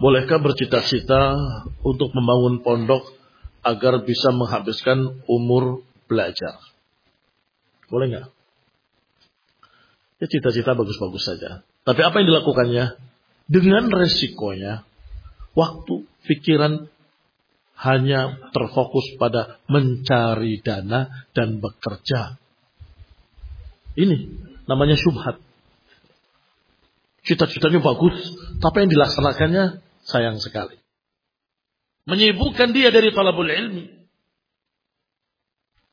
Bolehkah bercita-cita untuk membangun pondok agar bisa menghabiskan umur belajar? Boleh nggak? Ya cita-cita bagus-bagus saja. Tapi apa yang dilakukannya? Dengan resikonya, waktu, pikiran hanya terfokus pada mencari dana dan bekerja. Ini namanya syubhat. Cita-citanya bagus, tapi yang dilaksanakannya sayang sekali. Menyibukkan dia dari talabul ilmi.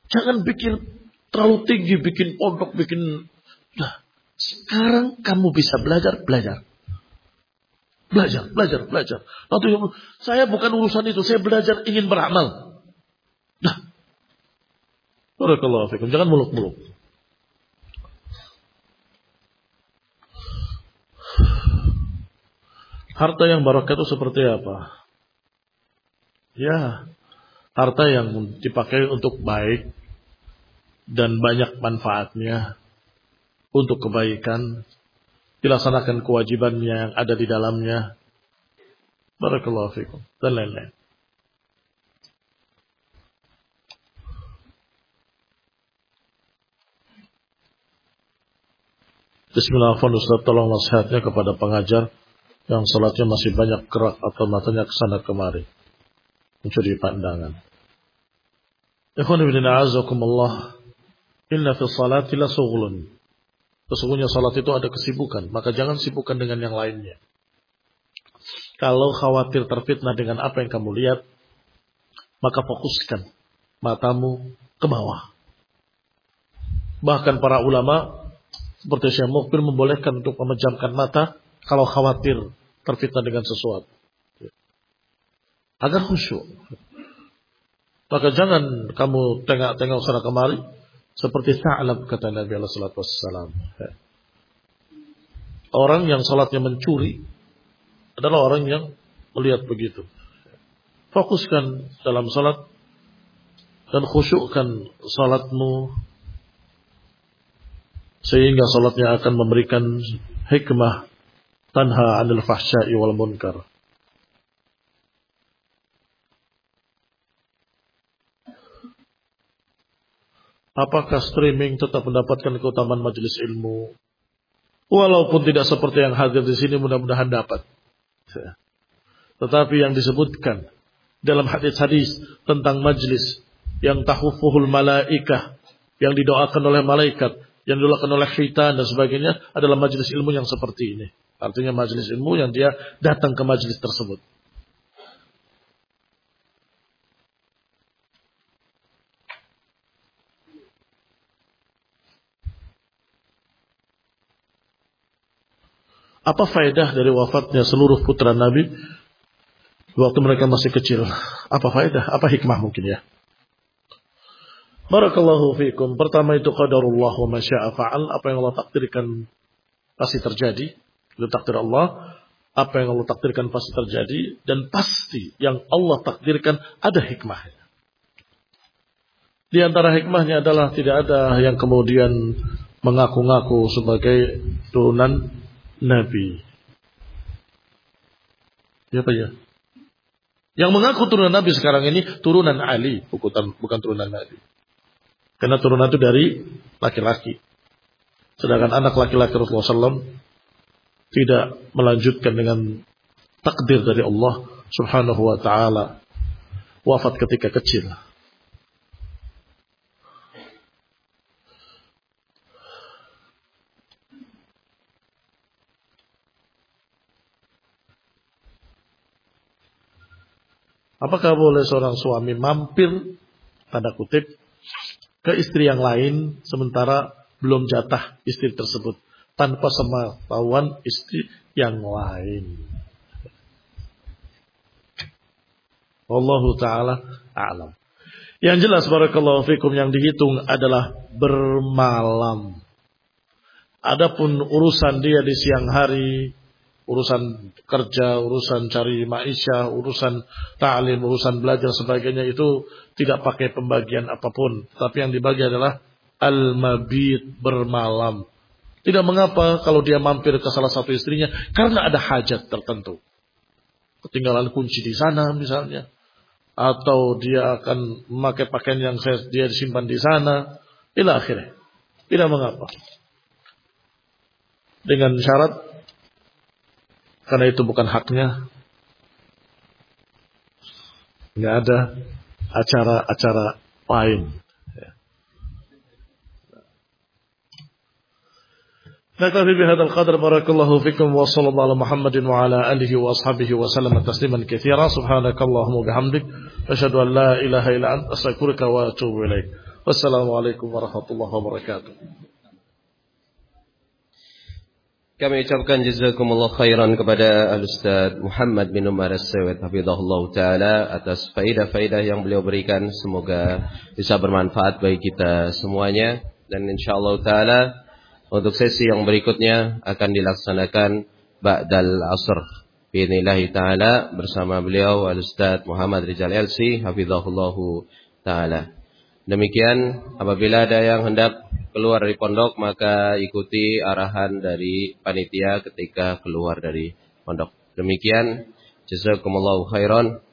Jangan bikin terlalu tinggi, bikin pondok, bikin... Nah, sekarang kamu bisa belajar, belajar. Belajar, belajar, belajar. Nanti saya bukan urusan itu, saya belajar ingin beramal. Nah, Barakallahu fikum. Jangan muluk-muluk. Harta yang barokah itu seperti apa? Ya, harta yang dipakai untuk baik dan banyak manfaatnya untuk kebaikan, dilaksanakan kewajibannya yang ada di dalamnya. Barakallahu. Dan lain-lain. Bismillahirrahmanirrahim. Tolong nasihatnya kepada pengajar yang sholatnya masih banyak gerak atau matanya ke sana kemari. Mencuri pandangan. Ikhwan ibn a'azakumullah. Inna fi salati la sughlun. Sesungguhnya salat itu ada kesibukan, maka jangan sibukkan dengan yang lainnya. Kalau khawatir terfitnah dengan apa yang kamu lihat, maka fokuskan matamu ke bawah. Bahkan para ulama seperti Syekh Mukbir membolehkan untuk memejamkan mata kalau khawatir terfitnah dengan sesuatu. Agar khusyuk. Maka jangan kamu tengok-tengok sana kemari seperti Sa'lab kata Nabi Allah Sallallahu Wasallam. Orang yang salatnya mencuri adalah orang yang melihat begitu. Fokuskan dalam salat dan khusyukkan salatmu sehingga salatnya akan memberikan hikmah tanha 'anil fahsya'i wal munkar. Apakah streaming tetap mendapatkan keutamaan majelis ilmu? Walaupun tidak seperti yang hadir di sini mudah-mudahan dapat. Tetapi yang disebutkan dalam hadis-hadis tentang majelis yang tahufuhul malaikah, yang didoakan oleh malaikat, yang didoakan oleh syaitan dan sebagainya adalah majelis ilmu yang seperti ini. Artinya majelis ilmu yang dia datang ke majelis tersebut. Apa faedah dari wafatnya seluruh putra Nabi waktu mereka masih kecil? Apa faedah? Apa hikmah mungkin ya? Barakallahu fiikum. Pertama itu qadarullah wa masya'a fa'al. Apa yang Allah takdirkan pasti terjadi. Itu takdir Allah. Apa yang Allah takdirkan pasti terjadi. Dan pasti yang Allah takdirkan ada hikmahnya. Di antara hikmahnya adalah tidak ada yang kemudian mengaku-ngaku sebagai turunan Nabi. Siapa ya? Yang mengaku turunan Nabi sekarang ini turunan Ali, bukan, bukan turunan Nabi. Karena turunan itu dari laki-laki. Sedangkan anak laki-laki Rasulullah SAW tidak melanjutkan dengan takdir dari Allah Subhanahu wa taala wafat ketika kecil. Apakah boleh seorang suami mampir tanda kutip ke istri yang lain sementara belum jatah istri tersebut tanpa sepengetahuan istri yang lain? Allah taala alam. Yang jelas barakallahu fikum yang dihitung adalah bermalam. Adapun urusan dia di siang hari urusan kerja, urusan cari maisha, urusan ta'lim, urusan belajar sebagainya itu tidak pakai pembagian apa pun. Tapi yang dibagi adalah al-mabit bermalam. Tidak mengapa kalau dia mampir ke salah satu istrinya karena ada hajat tertentu. ketinggalan kunci di sana misalnya. Atau dia akan memakai pakaian yang saya, dia disimpan di sana. Ila akhirnya. Tidak mengapa. Dengan syarat karena itu bukan haknya. Nggak ada acara-acara lain نكتفي بهذا القدر بارك الله فيكم وصلى الله على محمد وعلى آله وأصحابه وسلم تسليما كثيرا سبحانك اللهم وبحمدك أشهد أن لا إله إلا أنت أستغفرك وأتوب إليك والسلام عليكم ورحمة الله وبركاته Kami ucapkan jazakumullah khairan kepada Al-Ustaz Muhammad bin Umar As-Sawit Hafizahullah Ta'ala atas faidah-faidah yang beliau berikan. Semoga bisa bermanfaat bagi kita semuanya. Dan insyaAllah Ta'ala untuk sesi yang berikutnya akan dilaksanakan Ba'dal Asr. Binillahi ta'ala bersama beliau Al-Ustaz Muhammad Rizal Elsi Hafizahullahu ta'ala. Demikian apabila ada yang hendak keluar dari pondok maka ikuti arahan dari panitia ketika keluar dari pondok. Demikian jazakumullahu khairan.